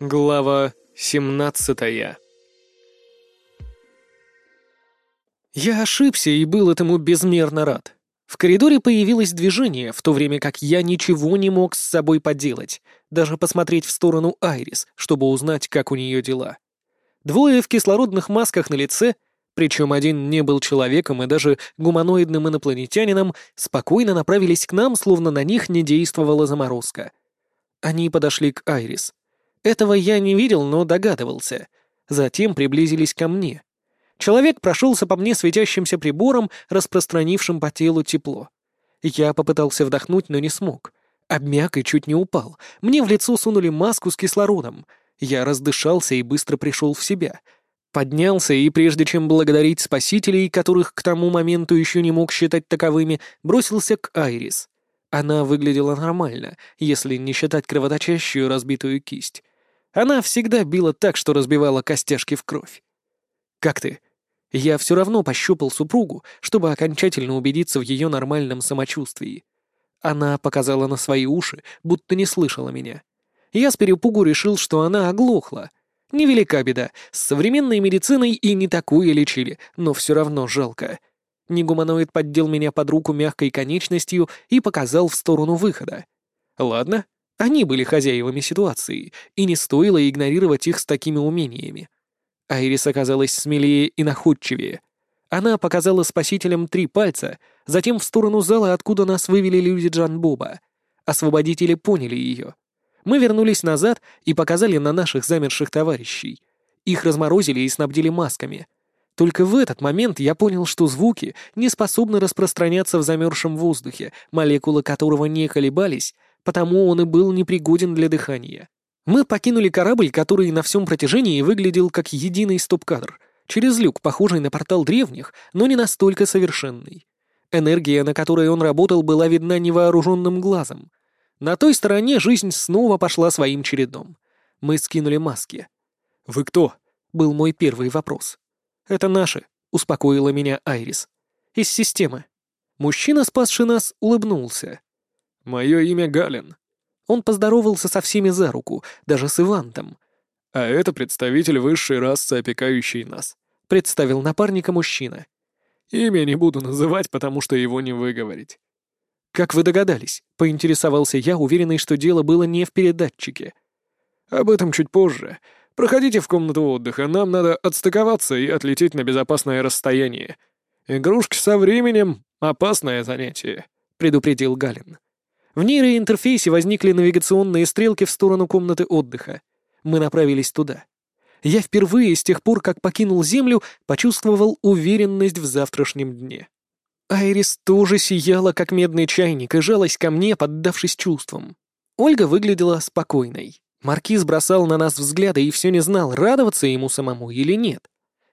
Глава 17 Я ошибся и был этому безмерно рад. В коридоре появилось движение, в то время как я ничего не мог с собой поделать, даже посмотреть в сторону Айрис, чтобы узнать, как у нее дела. Двое в кислородных масках на лице, причем один не был человеком и даже гуманоидным инопланетянином, спокойно направились к нам, словно на них не действовала заморозка. Они подошли к Айрис. Этого я не видел, но догадывался. Затем приблизились ко мне. Человек прошелся по мне светящимся прибором, распространившим по телу тепло. Я попытался вдохнуть, но не смог. Обмяк и чуть не упал. Мне в лицо сунули маску с кислородом. Я раздышался и быстро пришел в себя. Поднялся и, прежде чем благодарить спасителей, которых к тому моменту еще не мог считать таковыми, бросился к Айрис. Она выглядела нормально, если не считать кровоточащую разбитую кисть. Она всегда била так, что разбивала костяшки в кровь. «Как ты?» Я все равно пощупал супругу, чтобы окончательно убедиться в ее нормальном самочувствии. Она показала на свои уши, будто не слышала меня. Я с перепугу решил, что она оглохла. Невелика беда, с современной медициной и не такую лечили, но все равно жалко. Негуманоид поддел меня под руку мягкой конечностью и показал в сторону выхода. Ладно, они были хозяевами ситуации, и не стоило игнорировать их с такими умениями. Айрис оказалась смелее и находчивее. Она показала спасителям три пальца, затем в сторону зала, откуда нас вывели люди Джан Боба. Освободители поняли ее. Мы вернулись назад и показали на наших замерших товарищей. Их разморозили и снабдили масками. Только в этот момент я понял, что звуки не способны распространяться в замерзшем воздухе, молекулы которого не колебались, потому он и был непригоден для дыхания. Мы покинули корабль, который на всем протяжении выглядел как единый стоп-кадр, через люк, похожий на портал древних, но не настолько совершенный. Энергия, на которой он работал, была видна невооруженным глазом. На той стороне жизнь снова пошла своим чередом. Мы скинули маски. «Вы кто?» — был мой первый вопрос. «Это наши», — успокоила меня Айрис. «Из системы». Мужчина, спасший нас, улыбнулся. «Мое имя Галин». Он поздоровался со всеми за руку, даже с Ивантом. «А это представитель высшей расы, опекающей нас», — представил напарника мужчина. «Имя не буду называть, потому что его не выговорить». «Как вы догадались?» — поинтересовался я, уверенный, что дело было не в передатчике. «Об этом чуть позже. Проходите в комнату отдыха, нам надо отстыковаться и отлететь на безопасное расстояние. Игрушки со временем — опасное занятие», — предупредил Галин. В нейроинтерфейсе возникли навигационные стрелки в сторону комнаты отдыха. Мы направились туда. Я впервые с тех пор, как покинул Землю, почувствовал уверенность в завтрашнем дне. Айрис тоже сияла, как медный чайник, и жалась ко мне, поддавшись чувствам. Ольга выглядела спокойной. Маркиз бросал на нас взгляды и все не знал, радоваться ему самому или нет.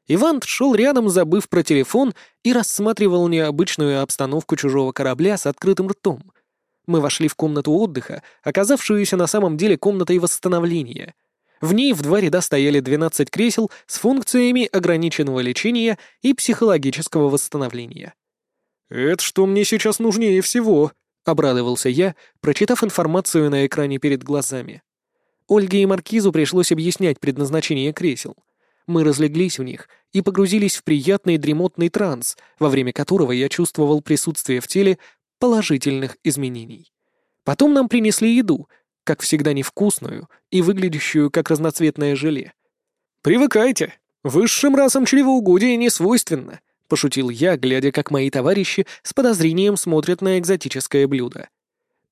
Иван шел рядом, забыв про телефон, и рассматривал необычную обстановку чужого корабля с открытым ртом — мы вошли в комнату отдыха, оказавшуюся на самом деле комнатой восстановления. В ней в два ряда стояли 12 кресел с функциями ограниченного лечения и психологического восстановления. «Это что мне сейчас нужнее всего?» — обрадовался я, прочитав информацию на экране перед глазами. Ольге и Маркизу пришлось объяснять предназначение кресел. Мы разлеглись в них и погрузились в приятный дремотный транс, во время которого я чувствовал присутствие в теле положительных изменений. Потом нам принесли еду, как всегда невкусную и выглядящую как разноцветное желе. «Привыкайте, высшим расам чревоугодие не свойственно», — пошутил я, глядя, как мои товарищи с подозрением смотрят на экзотическое блюдо.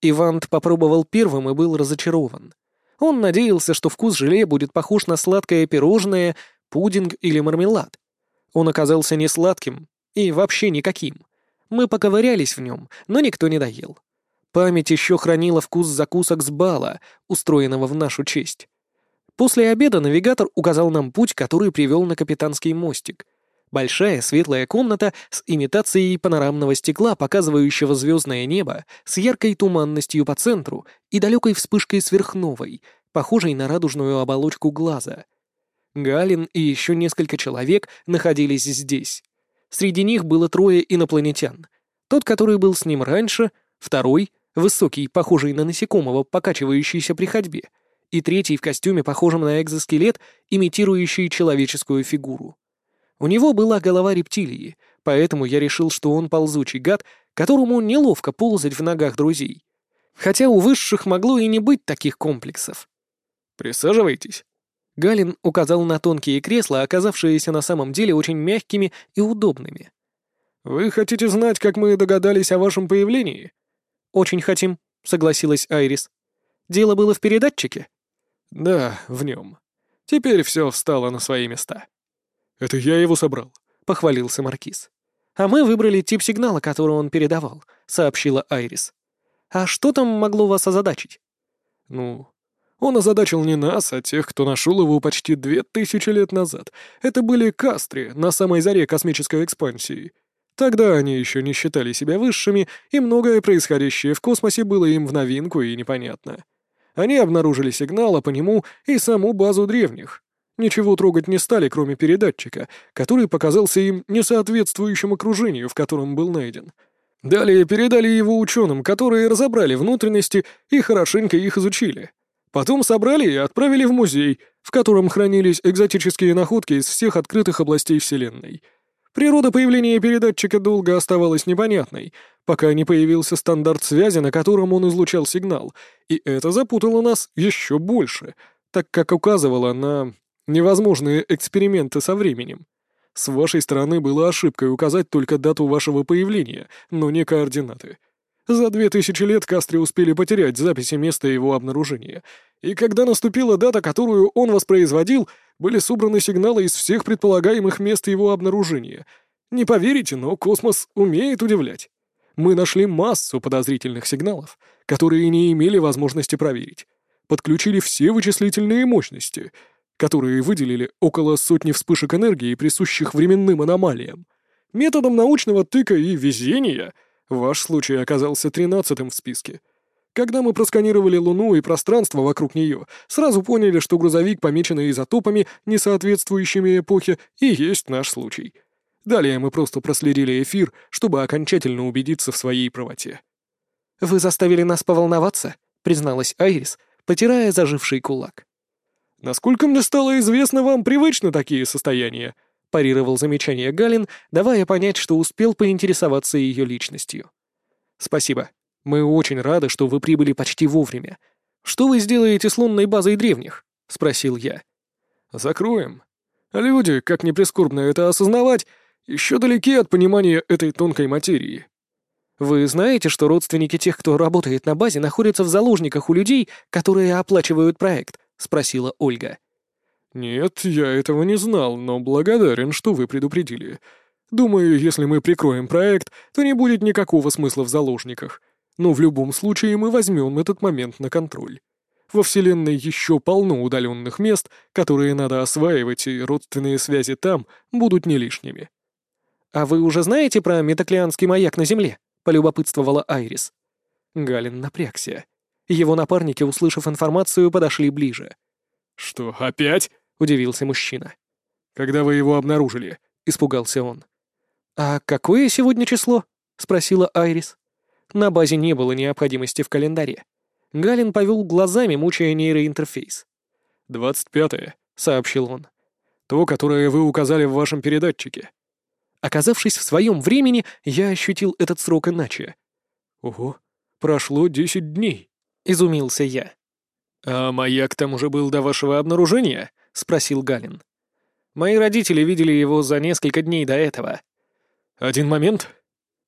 Ивант попробовал первым и был разочарован. Он надеялся, что вкус желе будет похож на сладкое пирожное, пудинг или мармелад. Он оказался не сладким и вообще никаким. Мы поковырялись в нем, но никто не доел. Память еще хранила вкус закусок с бала, устроенного в нашу честь. После обеда навигатор указал нам путь, который привел на капитанский мостик. Большая светлая комната с имитацией панорамного стекла, показывающего звездное небо, с яркой туманностью по центру и далекой вспышкой сверхновой, похожей на радужную оболочку глаза. Галин и еще несколько человек находились здесь. Среди них было трое инопланетян. Тот, который был с ним раньше, второй, высокий, похожий на насекомого, покачивающийся при ходьбе, и третий в костюме, похожем на экзоскелет, имитирующий человеческую фигуру. У него была голова рептилии, поэтому я решил, что он ползучий гад, которому неловко ползать в ногах друзей. Хотя у высших могло и не быть таких комплексов. «Присаживайтесь». Галин указал на тонкие кресла, оказавшиеся на самом деле очень мягкими и удобными. «Вы хотите знать, как мы догадались о вашем появлении?» «Очень хотим», — согласилась Айрис. «Дело было в передатчике?» «Да, в нем. Теперь все встало на свои места». «Это я его собрал», — похвалился Маркиз. «А мы выбрали тип сигнала, который он передавал», — сообщила Айрис. «А что там могло вас озадачить?» «Ну, он озадачил не нас, а тех, кто нашел его почти две тысячи лет назад. Это были кастри на самой заре космической экспансии. Тогда они еще не считали себя высшими, и многое происходящее в космосе было им в новинку и непонятно. Они обнаружили сигнал, а по нему и саму базу древних. Ничего трогать не стали, кроме передатчика, который показался им несоответствующим окружению, в котором был найден. Далее передали его ученым, которые разобрали внутренности и хорошенько их изучили. Потом собрали и отправили в музей, в котором хранились экзотические находки из всех открытых областей Вселенной — Природа появления передатчика долго оставалась непонятной, пока не появился стандарт связи, на котором он излучал сигнал, и это запутало нас еще больше, так как указывало на невозможные эксперименты со временем. С вашей стороны было ошибкой указать только дату вашего появления, но не координаты. За две тысячи лет Кастри успели потерять записи места его обнаружения, и когда наступила дата, которую он воспроизводил, были собраны сигналы из всех предполагаемых мест его обнаружения. Не поверите, но космос умеет удивлять. Мы нашли массу подозрительных сигналов, которые не имели возможности проверить. Подключили все вычислительные мощности, которые выделили около сотни вспышек энергии, присущих временным аномалиям. Методом научного тыка и везения ваш случай оказался тринадцатым в списке — когда мы просканировали Луну и пространство вокруг нее, сразу поняли, что грузовик, помеченный изотопами, не соответствующими эпохе, и есть наш случай. Далее мы просто проследили эфир, чтобы окончательно убедиться в своей правоте. «Вы заставили нас поволноваться», — призналась Айрис, потирая заживший кулак. «Насколько мне стало известно, вам привычны такие состояния», — парировал замечание Галин, давая понять, что успел поинтересоваться ее личностью. «Спасибо», мы очень рады, что вы прибыли почти вовремя. Что вы сделаете с лунной базой древних?» — спросил я. «Закроем. Люди, как ни прискорбно это осознавать, еще далеки от понимания этой тонкой материи». «Вы знаете, что родственники тех, кто работает на базе, находятся в заложниках у людей, которые оплачивают проект?» — спросила Ольга. «Нет, я этого не знал, но благодарен, что вы предупредили. Думаю, если мы прикроем проект, то не будет никакого смысла в заложниках но в любом случае мы возьмем этот момент на контроль. Во Вселенной еще полно удаленных мест, которые надо осваивать, и родственные связи там будут не лишними. «А вы уже знаете про метаклианский маяк на Земле?» — полюбопытствовала Айрис. Галин напрягся. Его напарники, услышав информацию, подошли ближе. «Что, опять?» — удивился мужчина. «Когда вы его обнаружили?» — испугался он. «А какое сегодня число?» — спросила Айрис. На базе не было необходимости в календаре. Галин повел глазами, мучая нейроинтерфейс. «Двадцать пятое», — сообщил он. «То, которое вы указали в вашем передатчике». Оказавшись в своем времени, я ощутил этот срок иначе. «Ого, прошло десять дней», — изумился я. «А маяк там уже был до вашего обнаружения?» — спросил Галин. «Мои родители видели его за несколько дней до этого». «Один момент»,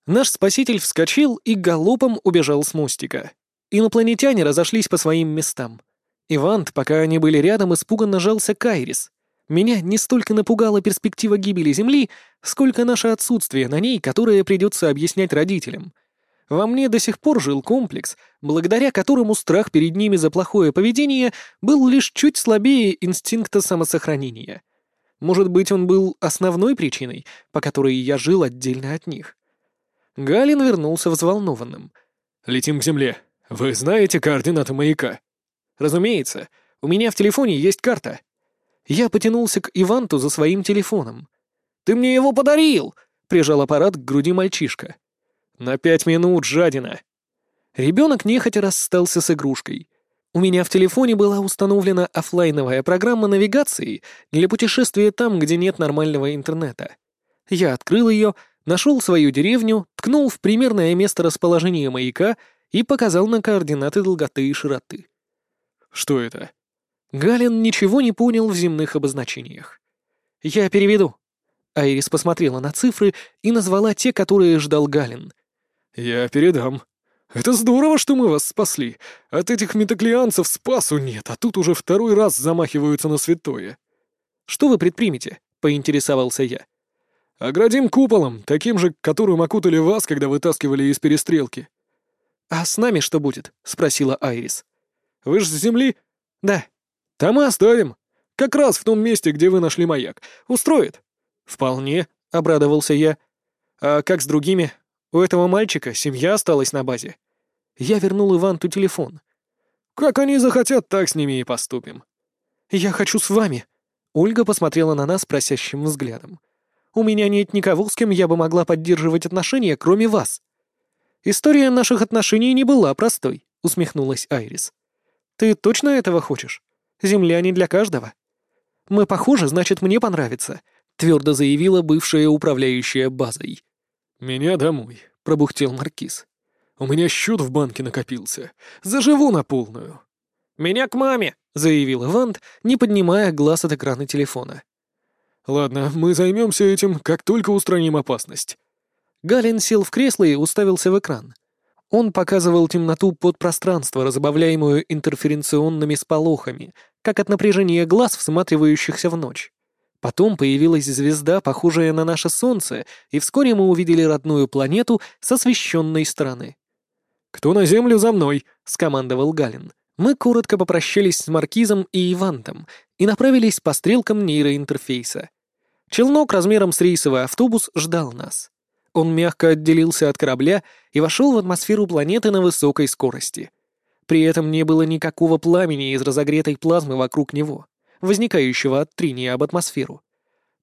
Наш спаситель вскочил и галопом убежал с мостика. Инопланетяне разошлись по своим местам. Ивант, пока они были рядом, испуганно жался Кайрис. Меня не столько напугала перспектива гибели Земли, сколько наше отсутствие на ней, которое придется объяснять родителям. Во мне до сих пор жил комплекс, благодаря которому страх перед ними за плохое поведение был лишь чуть слабее инстинкта самосохранения. Может быть, он был основной причиной, по которой я жил отдельно от них. Галин вернулся взволнованным. «Летим к земле. Вы знаете координаты маяка?» «Разумеется. У меня в телефоне есть карта». Я потянулся к Иванту за своим телефоном. «Ты мне его подарил!» — прижал аппарат к груди мальчишка. «На пять минут, жадина!» Ребенок нехотя расстался с игрушкой. У меня в телефоне была установлена оффлайновая программа навигации для путешествия там, где нет нормального интернета. Я открыл ее, нашел свою деревню, ткнул в примерное место расположения маяка и показал на координаты долготы и широты. «Что это?» Галин ничего не понял в земных обозначениях. «Я переведу». Айрис посмотрела на цифры и назвала те, которые ждал Галин. «Я передам. Это здорово, что мы вас спасли. От этих метаклианцев спасу нет, а тут уже второй раз замахиваются на святое». «Что вы предпримете?» — поинтересовался я. «Оградим куполом, таким же, которым окутали вас, когда вытаскивали из перестрелки». «А с нами что будет?» — спросила Айрис. «Вы ж с земли?» «Да». «Там и оставим. Как раз в том месте, где вы нашли маяк. Устроит?» «Вполне», — обрадовался я. «А как с другими? У этого мальчика семья осталась на базе». Я вернул Иванту телефон. «Как они захотят, так с ними и поступим». «Я хочу с вами». Ольга посмотрела на нас просящим взглядом. «У меня нет никого, с кем я бы могла поддерживать отношения, кроме вас». «История наших отношений не была простой», — усмехнулась Айрис. «Ты точно этого хочешь? Земля не для каждого». «Мы похожи, значит, мне понравится», — твердо заявила бывшая управляющая базой. «Меня домой», — пробухтел Маркиз. «У меня счет в банке накопился. Заживу на полную». «Меня к маме», — заявил Ивант, не поднимая глаз от экрана телефона. «Ладно, мы займемся этим, как только устраним опасность». Галин сел в кресло и уставился в экран. Он показывал темноту подпространства, разбавляемую интерференционными сполохами, как от напряжения глаз, всматривающихся в ночь. Потом появилась звезда, похожая на наше Солнце, и вскоре мы увидели родную планету с освещенной стороны. «Кто на Землю за мной?» — скомандовал Галин. Мы коротко попрощались с Маркизом и Ивантом и направились по стрелкам нейроинтерфейса. Челнок размером с рейсовый автобус ждал нас. Он мягко отделился от корабля и вошел в атмосферу планеты на высокой скорости. При этом не было никакого пламени из разогретой плазмы вокруг него, возникающего от трения об атмосферу.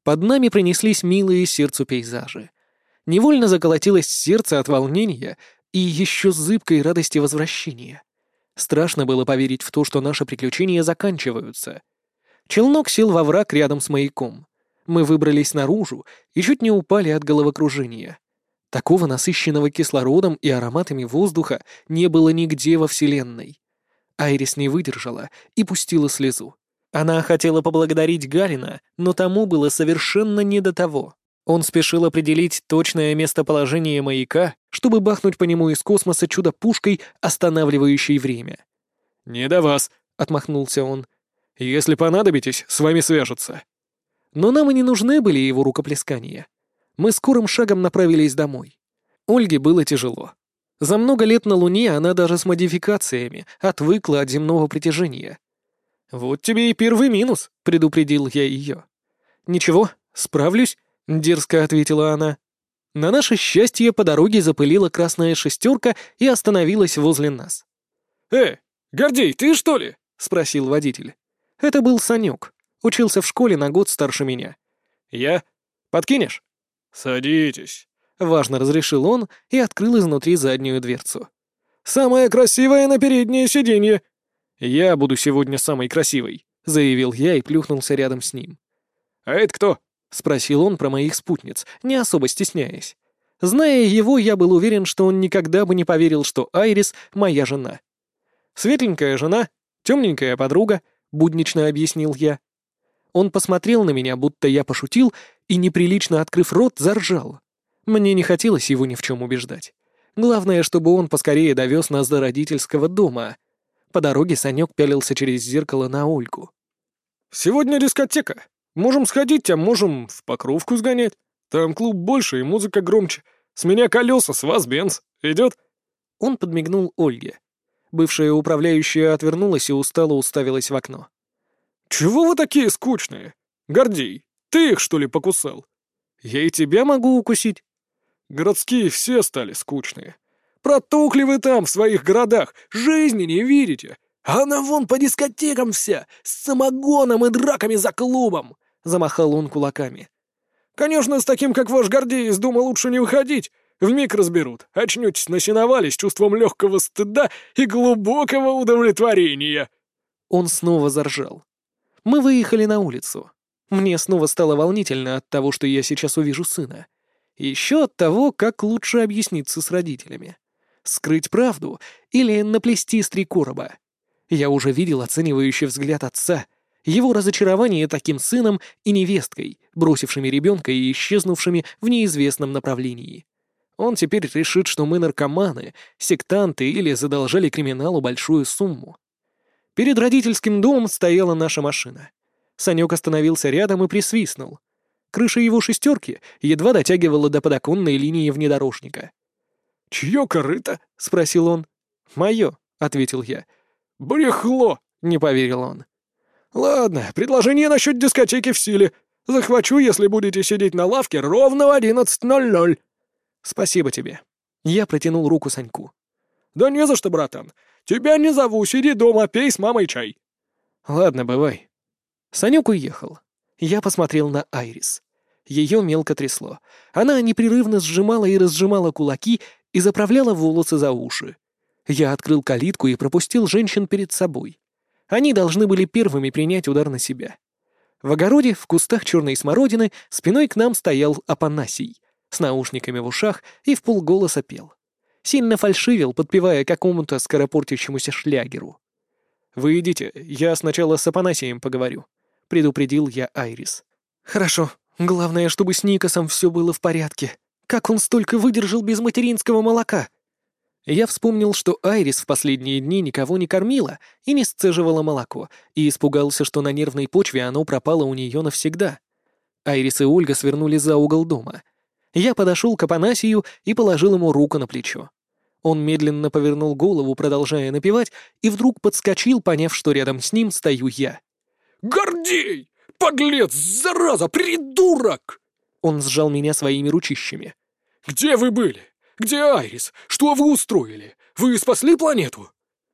Под нами пронеслись милые сердцу пейзажи. Невольно заколотилось сердце от волнения и еще зыбкой радости возвращения. Страшно было поверить в то, что наши приключения заканчиваются. Челнок сел во враг рядом с маяком. Мы выбрались наружу и чуть не упали от головокружения. Такого насыщенного кислородом и ароматами воздуха не было нигде во Вселенной. Айрис не выдержала и пустила слезу. Она хотела поблагодарить Галина, но тому было совершенно не до того. Он спешил определить точное местоположение маяка, чтобы бахнуть по нему из космоса чудо-пушкой, останавливающей время. «Не до вас», — отмахнулся он. «Если понадобитесь, с вами свяжутся». Но нам и не нужны были его рукоплескания мы скорым шагом направились домой. Ольге было тяжело. За много лет на Луне она даже с модификациями отвыкла от земного притяжения. «Вот тебе и первый минус», — предупредил я ее. «Ничего, справлюсь», — дерзко ответила она. На наше счастье по дороге запылила красная шестерка и остановилась возле нас. «Э, Гордей, ты что ли?» — спросил водитель. Это был Санек. Учился в школе на год старше меня. «Я? Подкинешь?» «Садитесь», — важно разрешил он и открыл изнутри заднюю дверцу. «Самая красивая на переднее сиденье!» «Я буду сегодня самой красивой», — заявил я и плюхнулся рядом с ним. «А это кто?» — спросил он про моих спутниц, не особо стесняясь. Зная его, я был уверен, что он никогда бы не поверил, что Айрис — моя жена. «Светленькая жена, темненькая подруга», — буднично объяснил я. Он посмотрел на меня, будто я пошутил, и, неприлично открыв рот, заржал. Мне не хотелось его ни в чем убеждать. Главное, чтобы он поскорее довез нас до родительского дома. По дороге Санек пялился через зеркало на Ольгу. «Сегодня дискотека. Можем сходить, а можем в Покровку сгонять. Там клуб больше и музыка громче. С меня колеса, с вас бенз. Идет?» Он подмигнул Ольге. Бывшая управляющая отвернулась и устало уставилась в окно. «Чего вы такие скучные? Гордей, ты их, что ли, покусал?» «Я и тебя могу укусить». «Городские все стали скучные. Протухли вы там, в своих городах, жизни не видите. А она вон по дискотекам вся, с самогоном и драками за клубом!» — замахал он кулаками. «Конечно, с таким, как ваш Гордей, из дома лучше не выходить. Вмиг разберут. Очнетесь на сеновале с чувством легкого стыда и глубокого удовлетворения». Он снова заржал. Мы выехали на улицу. Мне снова стало волнительно от того, что я сейчас увижу сына. Еще от того, как лучше объясниться с родителями. Скрыть правду или наплести с три короба. Я уже видел оценивающий взгляд отца, его разочарование таким сыном и невесткой, бросившими ребенка и исчезнувшими в неизвестном направлении. Он теперь решит, что мы наркоманы, сектанты или задолжали криминалу большую сумму. Перед родительским домом стояла наша машина. Санек остановился рядом и присвистнул. Крыша его шестерки едва дотягивала до подоконной линии внедорожника. «Чье корыто?» — спросил он. «Мое», — ответил я. «Брехло!» — не поверил он. «Ладно, предложение насчет дискотеки в силе. Захвачу, если будете сидеть на лавке ровно в 11.00». «Спасибо тебе». Я протянул руку Саньку. «Да не за что, братан. Тебя не зову, сиди дома, пей с мамой чай». «Ладно, бывай». Санек уехал. Я посмотрел на Айрис. Ее мелко трясло. Она непрерывно сжимала и разжимала кулаки и заправляла волосы за уши. Я открыл калитку и пропустил женщин перед собой. Они должны были первыми принять удар на себя. В огороде, в кустах черной смородины, спиной к нам стоял Апанасий, с наушниками в ушах и в полголоса пел. Сильно фальшивил, подпевая какому-то скоропортящемуся шлягеру. «Вы идите, я сначала с Апанасием поговорю», — предупредил я Айрис. «Хорошо. Главное, чтобы с Никосом все было в порядке. Как он столько выдержал без материнского молока?» Я вспомнил, что Айрис в последние дни никого не кормила и не сцеживала молоко, и испугался, что на нервной почве оно пропало у нее навсегда. Айрис и Ольга свернули за угол дома. Я подошел к Апанасию и положил ему руку на плечо. Он медленно повернул голову, продолжая напевать, и вдруг подскочил, поняв, что рядом с ним стою я. «Гордей! Подлец! Зараза! Придурок!» Он сжал меня своими ручищами. «Где вы были? Где Айрис? Что вы устроили? Вы спасли планету?»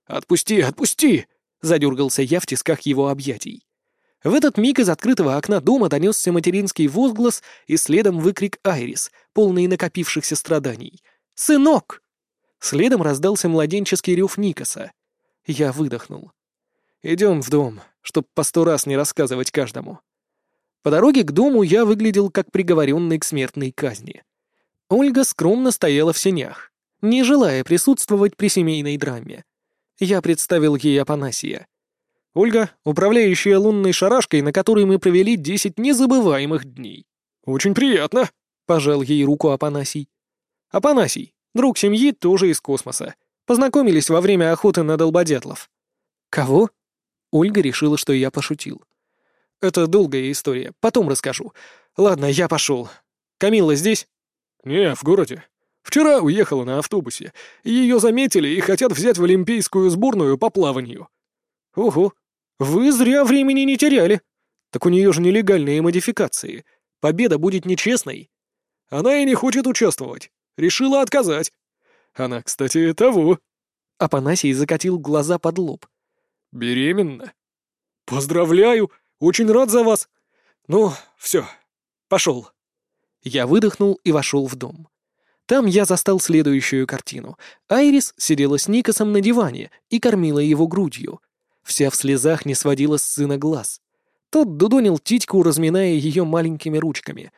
«Отпусти, отпусти!» — задергался я в тисках его объятий. В этот миг из открытого окна дома донесся материнский возглас и следом выкрик Айрис, полный накопившихся страданий. «Сынок!» Следом раздался младенческий рев Никаса. Я выдохнул. «Идем в дом, чтоб по сто раз не рассказывать каждому». По дороге к дому я выглядел как приговоренный к смертной казни. Ольга скромно стояла в сенях, не желая присутствовать при семейной драме. Я представил ей Апанасия. Ольга, управляющая лунной шарашкой, на которой мы провели десять незабываемых дней. «Очень приятно», — пожал ей руку Апанасий. «Апанасий, друг семьи, тоже из космоса. Познакомились во время охоты на долбодятлов». «Кого?» Ольга решила, что я пошутил. «Это долгая история, потом расскажу. Ладно, я пошел. Камилла здесь?» «Не, в городе. Вчера уехала на автобусе. Ее заметили и хотят взять в олимпийскую сборную по плаванию». «Ого, вы зря времени не теряли. Так у нее же нелегальные модификации. Победа будет нечестной». «Она и не хочет участвовать. Решила отказать. Она, кстати, того». Апанасий закатил глаза под лоб. «Беременна?» «Поздравляю! Очень рад за вас! Ну, все, пошел». Я выдохнул и вошел в дом. Там я застал следующую картину. Айрис сидела с Никосом на диване и кормила его грудью. Вся в слезах не сводила с сына глаз. Тот дудонил титьку, разминая ее маленькими ручками.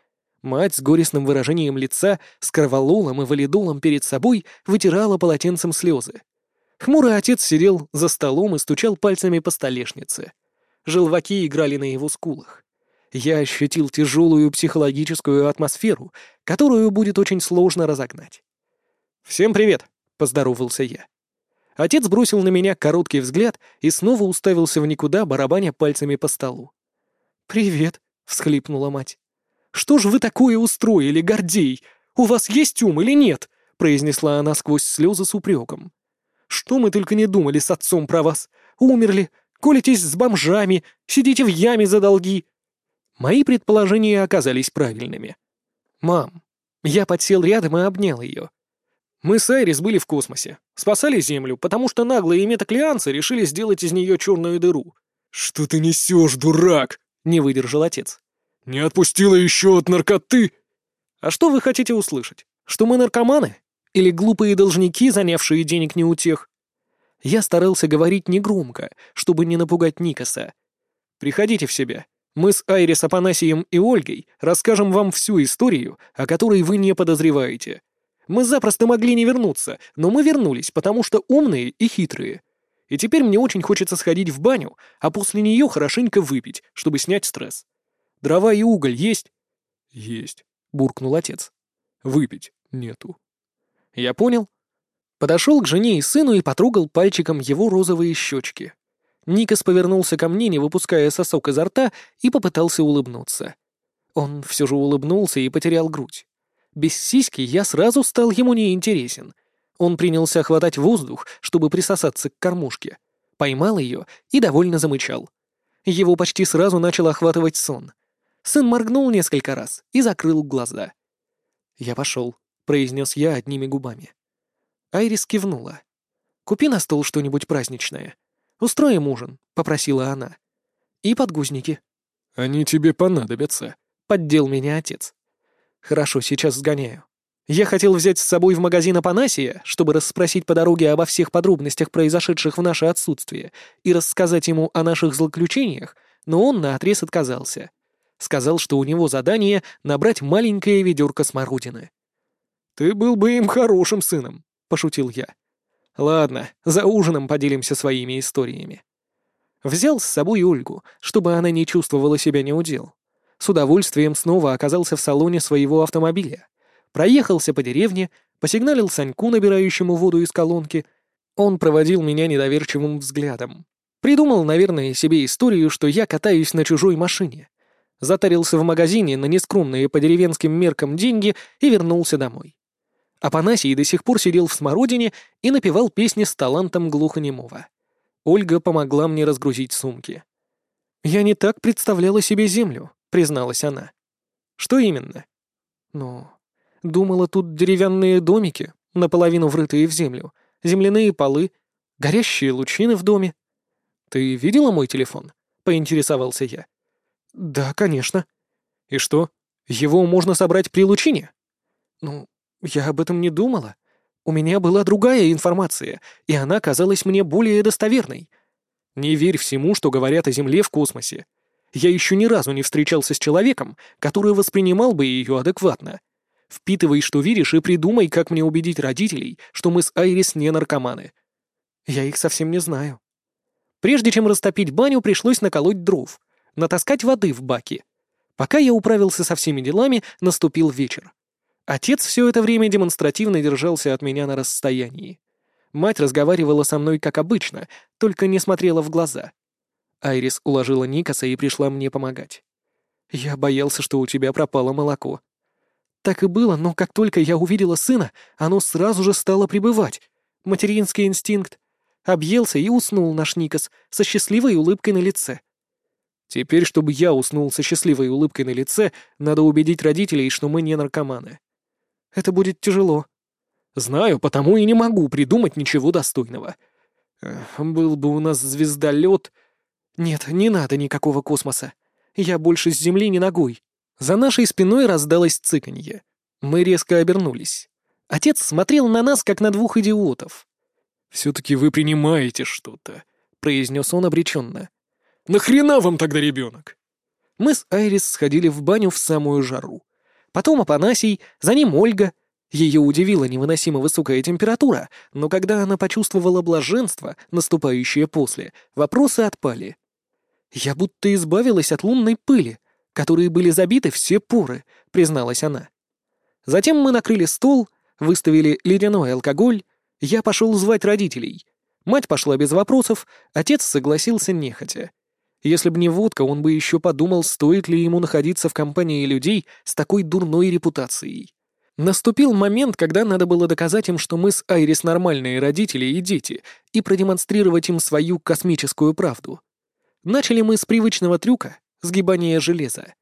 Мать с горестным выражением лица, с кровололом и валидолом перед собой вытирала полотенцем слезы. Хмурый отец сидел за столом и стучал пальцами по столешнице. Желваки играли на его скулах я ощутил тяжелую психологическую атмосферу, которую будет очень сложно разогнать. «Всем привет!» — поздоровался я. Отец бросил на меня короткий взгляд и снова уставился в никуда, барабаня пальцами по столу. «Привет!» — всхлипнула мать. «Что ж вы такое устроили, Гордей? У вас есть ум или нет?» — произнесла она сквозь слезы с упреком. «Что мы только не думали с отцом про вас? Умерли, колитесь с бомжами, сидите в яме за долги, Мои предположения оказались правильными. «Мам». Я подсел рядом и обнял ее. Мы с Айрис были в космосе, спасали Землю, потому что наглые метаклианцы решили сделать из нее черную дыру. «Что ты несешь, дурак?» — не выдержал отец. «Не отпустила еще от наркоты?» «А что вы хотите услышать? Что мы наркоманы? Или глупые должники, занявшие денег не у тех? Я старался говорить негромко, чтобы не напугать Никаса. «Приходите в себя. Мы с Айрис Апанасием и Ольгой расскажем вам всю историю, о которой вы не подозреваете. Мы запросто могли не вернуться, но мы вернулись, потому что умные и хитрые. И теперь мне очень хочется сходить в баню, а после нее хорошенько выпить, чтобы снять стресс. Дрова и уголь есть?» «Есть», — буркнул отец. «Выпить нету». «Я понял». Подошел к жене и сыну и потрогал пальчиком его розовые щечки. Никас повернулся ко мне, не выпуская сосок изо рта, и попытался улыбнуться. Он все же улыбнулся и потерял грудь. Без сиськи я сразу стал ему неинтересен. Он принялся хватать воздух, чтобы присосаться к кормушке. Поймал ее и довольно замычал. Его почти сразу начал охватывать сон. Сын моргнул несколько раз и закрыл глаза. «Я пошел», — произнес я одними губами. Айрис кивнула. «Купи на стол что-нибудь праздничное. Устроим ужин», — попросила она. «И подгузники». «Они тебе понадобятся», — поддел меня отец. «Хорошо, сейчас сгоняю. Я хотел взять с собой в магазин Апанасия, чтобы расспросить по дороге обо всех подробностях, произошедших в наше отсутствие, и рассказать ему о наших злоключениях, но он наотрез отказался. Сказал, что у него задание — набрать маленькое ведерко смородины. «Ты был бы им хорошим сыном», пошутил я. Ладно, за ужином поделимся своими историями. Взял с собой Ольгу, чтобы она не чувствовала себя неудел. С удовольствием снова оказался в салоне своего автомобиля. Проехался по деревне, посигналил Саньку, набирающему воду из колонки. Он проводил меня недоверчивым взглядом. Придумал, наверное, себе историю, что я катаюсь на чужой машине. Затарился в магазине на нескромные по деревенским меркам деньги и вернулся домой. Апанасий до сих пор сидел в смородине и напевал песни с талантом глухонемого. Ольга помогла мне разгрузить сумки. «Я не так представляла себе землю», — призналась она. «Что именно?» «Ну, думала, тут деревянные домики, наполовину врытые в землю, земляные полы, горящие лучины в доме». «Ты видела мой телефон?» — поинтересовался я. «Да, конечно». «И что, его можно собрать при лучине?» «Ну, «Я об этом не думала. У меня была другая информация, и она казалась мне более достоверной. Не верь всему, что говорят о Земле в космосе. Я еще ни разу не встречался с человеком, который воспринимал бы ее адекватно. Впитывай, что веришь, и придумай, как мне убедить родителей, что мы с Айрис не наркоманы. Я их совсем не знаю. Прежде чем растопить баню, пришлось наколоть дров, натаскать воды в баки. Пока я управился со всеми делами, наступил вечер. Отец все это время демонстративно держался от меня на расстоянии. Мать разговаривала со мной как обычно, только не смотрела в глаза. Айрис уложила Никаса и пришла мне помогать. «Я боялся, что у тебя пропало молоко». Так и было, но как только я увидела сына, оно сразу же стало пребывать. Материнский инстинкт. Объелся и уснул наш Никас со счастливой улыбкой на лице. Теперь, чтобы я уснул со счастливой улыбкой на лице, надо убедить родителей, что мы не наркоманы. Это будет тяжело. Знаю, потому и не могу придумать ничего достойного. Был бы у нас звездолет. Нет, не надо никакого космоса. Я больше с Земли не ногой. За нашей спиной раздалось цыканье. Мы резко обернулись. Отец смотрел на нас, как на двух идиотов. «Все-таки вы принимаете что-то», — произнес он обреченно. «Нахрена вам тогда ребенок?» Мы с Айрис сходили в баню в самую жару. Потом Апанасий, за ним Ольга. Ее удивила невыносимо высокая температура, но когда она почувствовала блаженство, наступающее после, вопросы отпали. «Я будто избавилась от лунной пыли, которые были забиты все поры», — призналась она. Затем мы накрыли стол, выставили ледяной алкоголь, я пошел звать родителей. Мать пошла без вопросов, отец согласился нехотя. Если бы не водка, он бы еще подумал, стоит ли ему находиться в компании людей с такой дурной репутацией. Наступил момент, когда надо было доказать им, что мы с Айрис нормальные родители и дети, и продемонстрировать им свою космическую правду. Начали мы с привычного трюка — сгибания железа.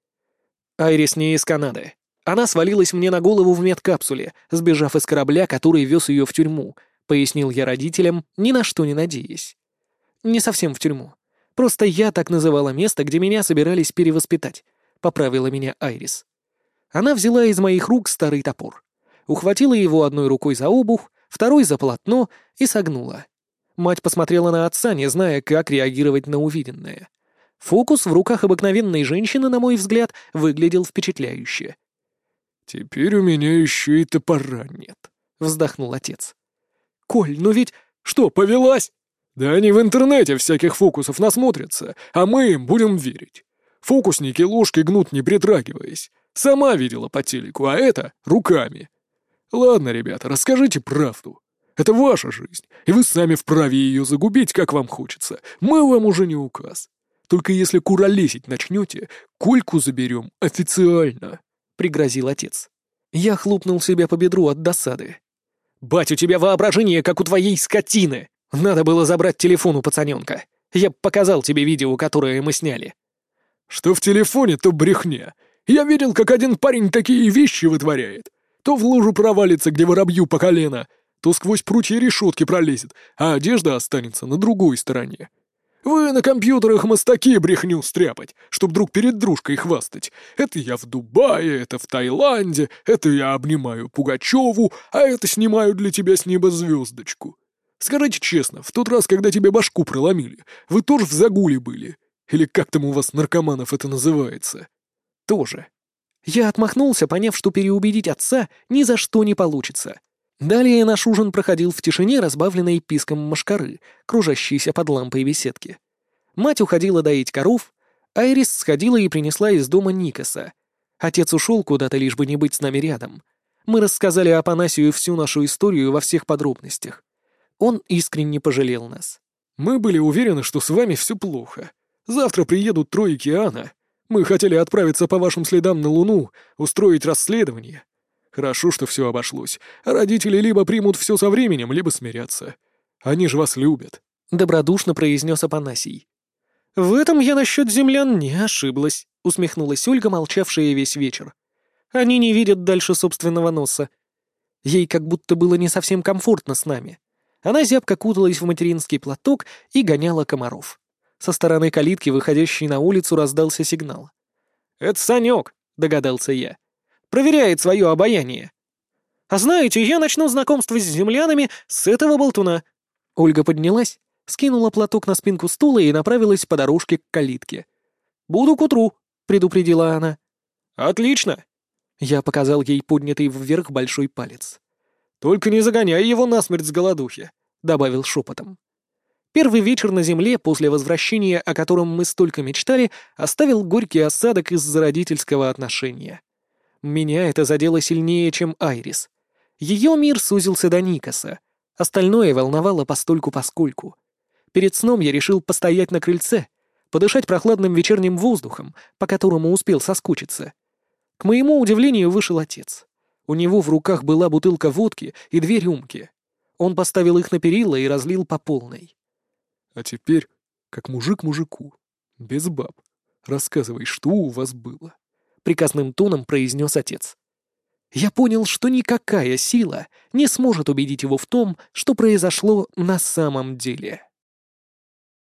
Айрис не из Канады. Она свалилась мне на голову в медкапсуле, сбежав из корабля, который вез ее в тюрьму, пояснил я родителям, ни на что не надеясь. Не совсем в тюрьму. Просто я так называла место, где меня собирались перевоспитать», — поправила меня Айрис. Она взяла из моих рук старый топор. ухватила его одной рукой за обух, второй за полотно и согнула. Мать посмотрела на отца, не зная, как реагировать на увиденное. Фокус в руках обыкновенной женщины, на мой взгляд, выглядел впечатляюще. «Теперь у меня еще и топора нет», — вздохнул отец. «Коль, ну ведь... Что, повелась?» «Да они в интернете всяких фокусов насмотрятся, а мы им будем верить. Фокусники ложки гнут, не притрагиваясь. Сама видела по телеку, а это — руками. Ладно, ребята, расскажите правду. Это ваша жизнь, и вы сами вправе ее загубить, как вам хочется. Мы вам уже не указ. Только если куролесить начнете, Кольку заберем официально», — пригрозил отец. Я хлопнул себя по бедру от досады. «Бать, у тебя воображение, как у твоей скотины! Надо было забрать телефон у пацаненка. Я показал тебе видео, которое мы сняли». «Что в телефоне, то брехня. Я видел, как один парень такие вещи вытворяет. То в лужу провалится, где воробью по колено, то сквозь прутья решетки пролезет, а одежда останется на другой стороне. Вы на компьютерах мастаки брехню стряпать, чтоб друг перед дружкой хвастать. Это я в Дубае, это в Таиланде, это я обнимаю Пугачеву, а это снимаю для тебя с неба звездочку. Скажите честно, в тот раз, когда тебе башку проломили, вы тоже в загуле были? Или как там у вас, наркоманов, это называется? Тоже. Я отмахнулся, поняв, что переубедить отца ни за что не получится. Далее наш ужин проходил в тишине, разбавленной писком машкары, кружащейся под лампой беседки. Мать уходила доить коров, Айрис сходила и принесла из дома Никаса. Отец ушел куда-то, лишь бы не быть с нами рядом. Мы рассказали Апанасию всю нашу историю во всех подробностях. Он искренне пожалел нас. «Мы были уверены, что с вами все плохо. Завтра приедут трое океана. Мы хотели отправиться по вашим следам на Луну, устроить расследование. Хорошо, что все обошлось. Родители либо примут все со временем, либо смирятся. Они же вас любят», — добродушно произнес Апанасий. «В этом я насчет землян не ошиблась», — усмехнулась Ольга, молчавшая весь вечер. «Они не видят дальше собственного носа. Ей как будто было не совсем комфортно с нами. Она зябко куталась в материнский платок и гоняла комаров. Со стороны калитки, выходящей на улицу, раздался сигнал. «Это Санек», — догадался я. Проверяет свое обаяние. А знаете, я начну знакомство с землянами с этого болтуна». Ольга поднялась, скинула платок на спинку стула и направилась по дорожке к калитке. «Буду к утру», — предупредила она. «Отлично!» Я показал ей поднятый вверх большой палец. «Только не загоняй его насмерть с голодухи», — добавил шепотом. Первый вечер на земле после возвращения, о котором мы столько мечтали, оставил горький осадок из-за родительского отношения. Меня это задело сильнее, чем Айрис. Ее мир сузился до Никаса. Остальное волновало постольку-поскольку. Перед сном я решил постоять на крыльце, подышать прохладным вечерним воздухом, по которому успел соскучиться. К моему удивлению вышел отец. У него в руках была бутылка водки и две рюмки. Он поставил их на перила и разлил по полной. «А теперь, как мужик мужику, без баб, рассказывай, что у вас было». — приказным тоном произнес отец. Я понял, что никакая сила не сможет убедить его в том, что произошло на самом деле.